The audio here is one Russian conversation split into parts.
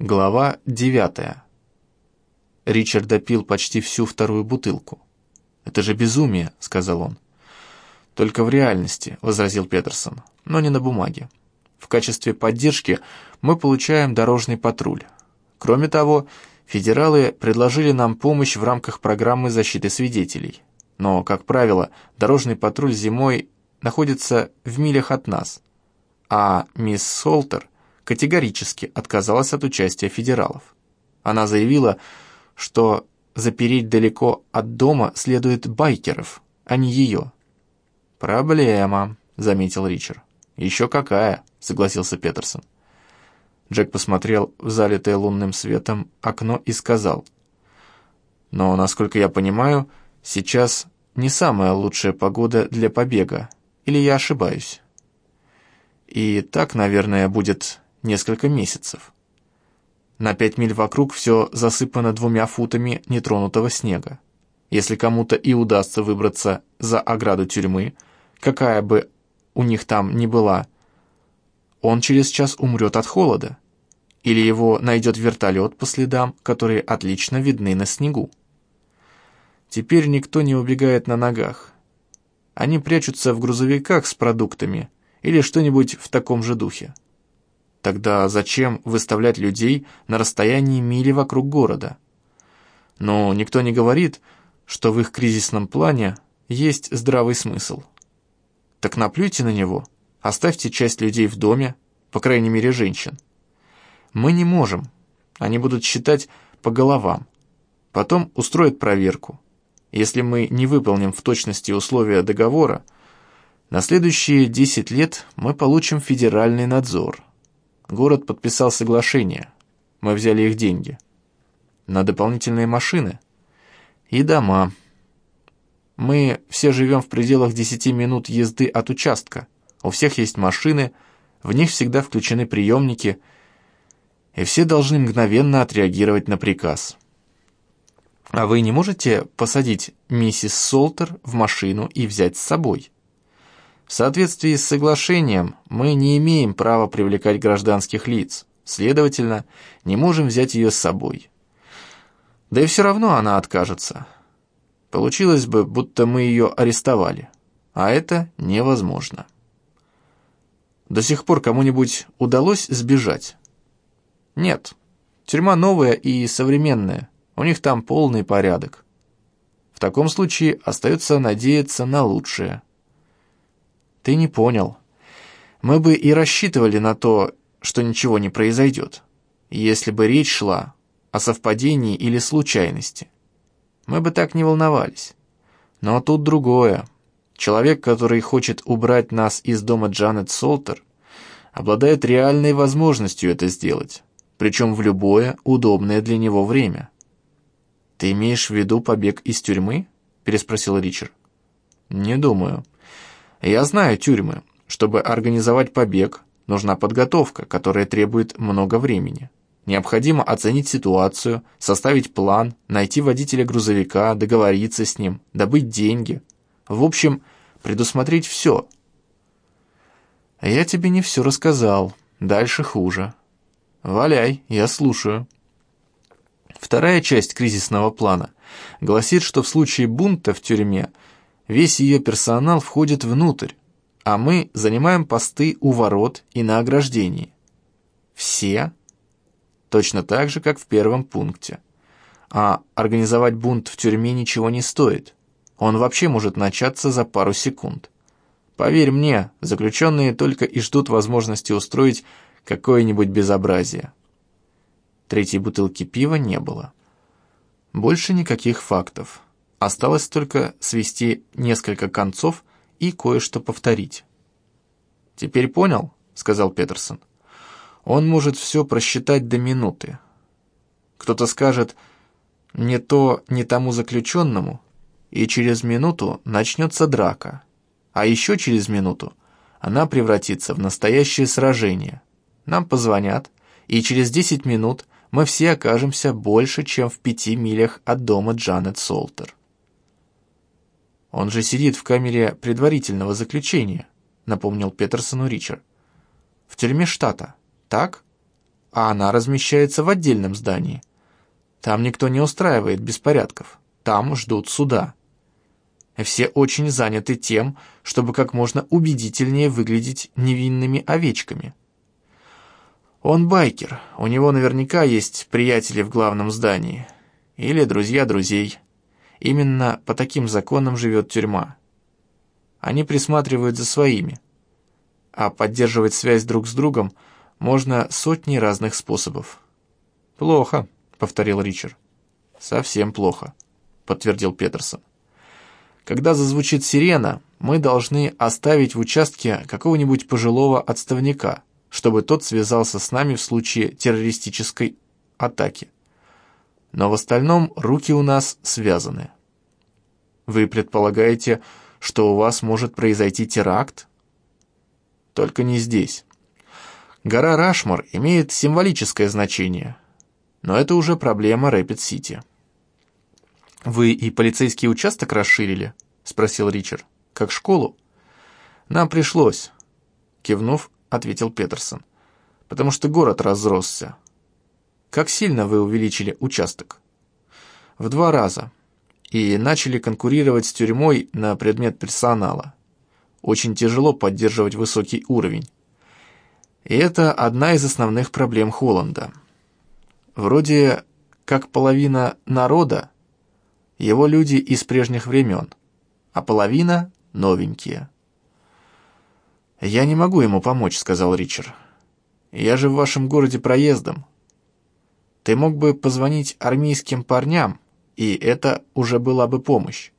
Глава девятая. Ричард допил почти всю вторую бутылку. «Это же безумие», — сказал он. «Только в реальности», — возразил Петерсон, — «но не на бумаге. В качестве поддержки мы получаем дорожный патруль. Кроме того, федералы предложили нам помощь в рамках программы защиты свидетелей. Но, как правило, дорожный патруль зимой находится в милях от нас, а мисс Солтер категорически отказалась от участия федералов. Она заявила, что запереть далеко от дома следует байкеров, а не ее. «Проблема», — заметил Ричард. «Еще какая», — согласился Петерсон. Джек посмотрел в залитое лунным светом окно и сказал. «Но, насколько я понимаю, сейчас не самая лучшая погода для побега, или я ошибаюсь?» «И так, наверное, будет несколько месяцев. На пять миль вокруг все засыпано двумя футами нетронутого снега. Если кому-то и удастся выбраться за ограду тюрьмы, какая бы у них там ни была, он через час умрет от холода. Или его найдет вертолет по следам, которые отлично видны на снегу. Теперь никто не убегает на ногах. Они прячутся в грузовиках с продуктами или что-нибудь в таком же духе. Тогда зачем выставлять людей на расстоянии мили вокруг города? Но никто не говорит, что в их кризисном плане есть здравый смысл. Так наплюйте на него, оставьте часть людей в доме, по крайней мере женщин. Мы не можем, они будут считать по головам. Потом устроят проверку. Если мы не выполним в точности условия договора, на следующие 10 лет мы получим федеральный надзор – Город подписал соглашение. Мы взяли их деньги. На дополнительные машины и дома. Мы все живем в пределах 10 минут езды от участка. У всех есть машины, в них всегда включены приемники, и все должны мгновенно отреагировать на приказ. А вы не можете посадить миссис Солтер в машину и взять с собой? В соответствии с соглашением мы не имеем права привлекать гражданских лиц, следовательно, не можем взять ее с собой. Да и все равно она откажется. Получилось бы, будто мы ее арестовали, а это невозможно. До сих пор кому-нибудь удалось сбежать? Нет. Тюрьма новая и современная, у них там полный порядок. В таком случае остается надеяться на лучшее – ты не понял. Мы бы и рассчитывали на то, что ничего не произойдет, если бы речь шла о совпадении или случайности. Мы бы так не волновались. Но тут другое. Человек, который хочет убрать нас из дома Джанет Солтер, обладает реальной возможностью это сделать, причем в любое удобное для него время. «Ты имеешь в виду побег из тюрьмы?» – переспросил Ричард. «Не думаю. Я знаю тюрьмы. Чтобы организовать побег, нужна подготовка, которая требует много времени. Необходимо оценить ситуацию, составить план, найти водителя грузовика, договориться с ним, добыть деньги. В общем, предусмотреть все. Я тебе не все рассказал. Дальше хуже. Валяй, я слушаю. Вторая часть кризисного плана гласит, что в случае бунта в тюрьме – Весь ее персонал входит внутрь, а мы занимаем посты у ворот и на ограждении. Все? Точно так же, как в первом пункте. А организовать бунт в тюрьме ничего не стоит. Он вообще может начаться за пару секунд. Поверь мне, заключенные только и ждут возможности устроить какое-нибудь безобразие. Третьей бутылки пива не было. Больше никаких фактов. Осталось только свести несколько концов и кое-что повторить. «Теперь понял?» — сказал Петерсон. «Он может все просчитать до минуты. Кто-то скажет «не то, не тому заключенному», и через минуту начнется драка, а еще через минуту она превратится в настоящее сражение. Нам позвонят, и через десять минут мы все окажемся больше, чем в пяти милях от дома Джанет Солтер. «Он же сидит в камере предварительного заключения», — напомнил Петерсону Ричард. «В тюрьме штата, так?» а она размещается в отдельном здании. Там никто не устраивает беспорядков, там ждут суда. Все очень заняты тем, чтобы как можно убедительнее выглядеть невинными овечками. Он байкер, у него наверняка есть приятели в главном здании. Или друзья друзей. Именно по таким законам живет тюрьма. Они присматривают за своими. А поддерживать связь друг с другом можно сотни разных способов. «Плохо», — повторил Ричард. «Совсем плохо», — подтвердил Петерсон. «Когда зазвучит сирена, мы должны оставить в участке какого-нибудь пожилого отставника, чтобы тот связался с нами в случае террористической атаки. Но в остальном руки у нас связаны. Вы предполагаете, что у вас может произойти теракт? Только не здесь. Гора Рашмор имеет символическое значение, но это уже проблема Рэпид-Сити. «Вы и полицейский участок расширили?» — спросил Ричард. «Как школу?» «Нам пришлось», — кивнув, ответил Петерсон. «Потому что город разросся». «Как сильно вы увеличили участок?» «В два раза. И начали конкурировать с тюрьмой на предмет персонала. Очень тяжело поддерживать высокий уровень. И это одна из основных проблем Холланда. Вроде как половина народа – его люди из прежних времен, а половина – новенькие. «Я не могу ему помочь», — сказал Ричард. «Я же в вашем городе проездом. Ты мог бы позвонить армейским парням, и это уже была бы помощь.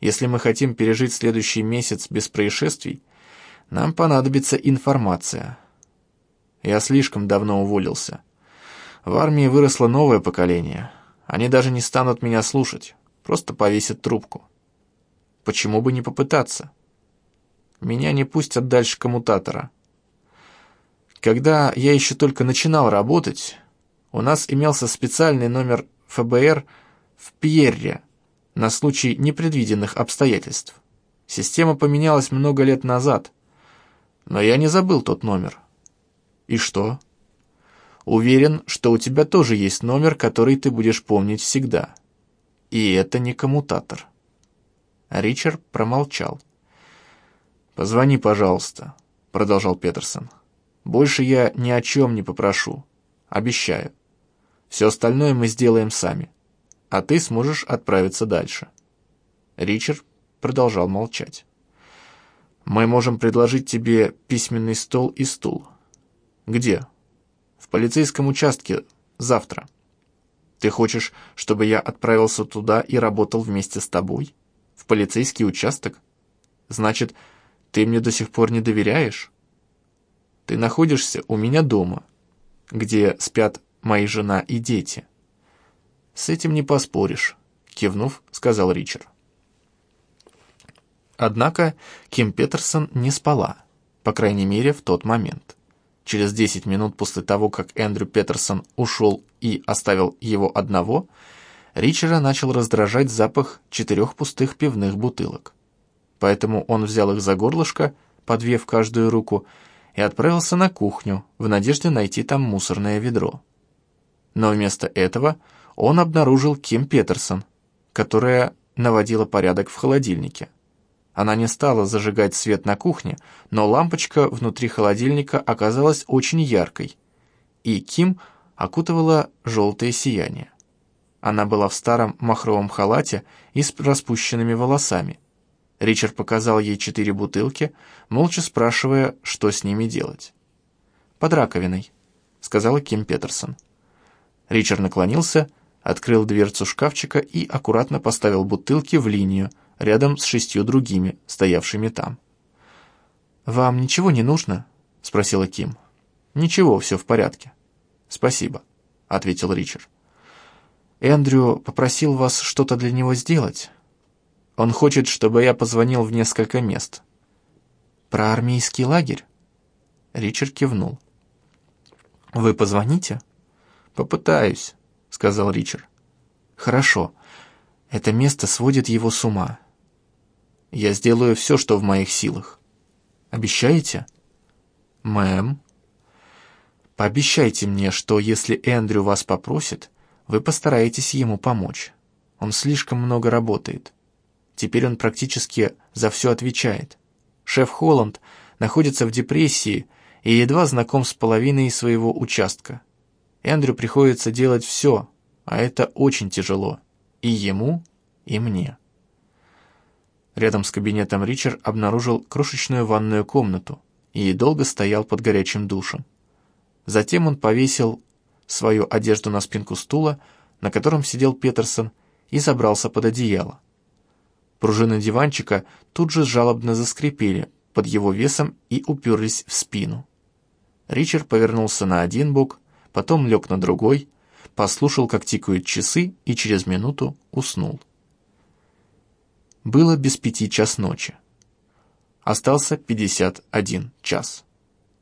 Если мы хотим пережить следующий месяц без происшествий, нам понадобится информация. Я слишком давно уволился. В армии выросло новое поколение. Они даже не станут меня слушать, просто повесят трубку. Почему бы не попытаться?» Меня не пустят дальше коммутатора. Когда я еще только начинал работать, у нас имелся специальный номер ФБР в Пьерре на случай непредвиденных обстоятельств. Система поменялась много лет назад, но я не забыл тот номер. И что? Уверен, что у тебя тоже есть номер, который ты будешь помнить всегда. И это не коммутатор. Ричард промолчал. «Позвони, пожалуйста», — продолжал Петерсон. «Больше я ни о чем не попрошу. Обещаю. Все остальное мы сделаем сами, а ты сможешь отправиться дальше». Ричард продолжал молчать. «Мы можем предложить тебе письменный стол и стул». «Где?» «В полицейском участке. Завтра». «Ты хочешь, чтобы я отправился туда и работал вместе с тобой? В полицейский участок? Значит, ты мне до сих пор не доверяешь? Ты находишься у меня дома, где спят мои жена и дети. С этим не поспоришь, кивнув, сказал Ричард. Однако Ким Петерсон не спала, по крайней мере, в тот момент. Через 10 минут после того, как Эндрю Петерсон ушел и оставил его одного, Ричера начал раздражать запах четырех пустых пивных бутылок поэтому он взял их за горлышко, подвев каждую руку, и отправился на кухню в надежде найти там мусорное ведро. Но вместо этого он обнаружил Ким Петерсон, которая наводила порядок в холодильнике. Она не стала зажигать свет на кухне, но лампочка внутри холодильника оказалась очень яркой, и Ким окутывала желтое сияние. Она была в старом махровом халате и с распущенными волосами – Ричард показал ей четыре бутылки, молча спрашивая, что с ними делать. «Под раковиной», — сказала Ким Петерсон. Ричард наклонился, открыл дверцу шкафчика и аккуратно поставил бутылки в линию, рядом с шестью другими, стоявшими там. «Вам ничего не нужно?» — спросила Ким. «Ничего, все в порядке». «Спасибо», — ответил Ричард. «Эндрю попросил вас что-то для него сделать?» Он хочет, чтобы я позвонил в несколько мест. Про армейский лагерь? Ричард кивнул. Вы позвоните? Попытаюсь, сказал Ричард. Хорошо. Это место сводит его с ума. Я сделаю все, что в моих силах. Обещаете? Мэм. Пообещайте мне, что если Эндрю вас попросит, вы постараетесь ему помочь. Он слишком много работает. Теперь он практически за все отвечает. Шеф Холланд находится в депрессии и едва знаком с половиной своего участка. Эндрю приходится делать все, а это очень тяжело. И ему, и мне. Рядом с кабинетом Ричард обнаружил крошечную ванную комнату и долго стоял под горячим душем. Затем он повесил свою одежду на спинку стула, на котором сидел Петерсон, и забрался под одеяло. Пружины диванчика тут же жалобно заскрипели под его весом и уперлись в спину. Ричард повернулся на один бок, потом лег на другой, послушал, как тикают часы, и через минуту уснул. Было без пяти час ночи. Остался пятьдесят один час.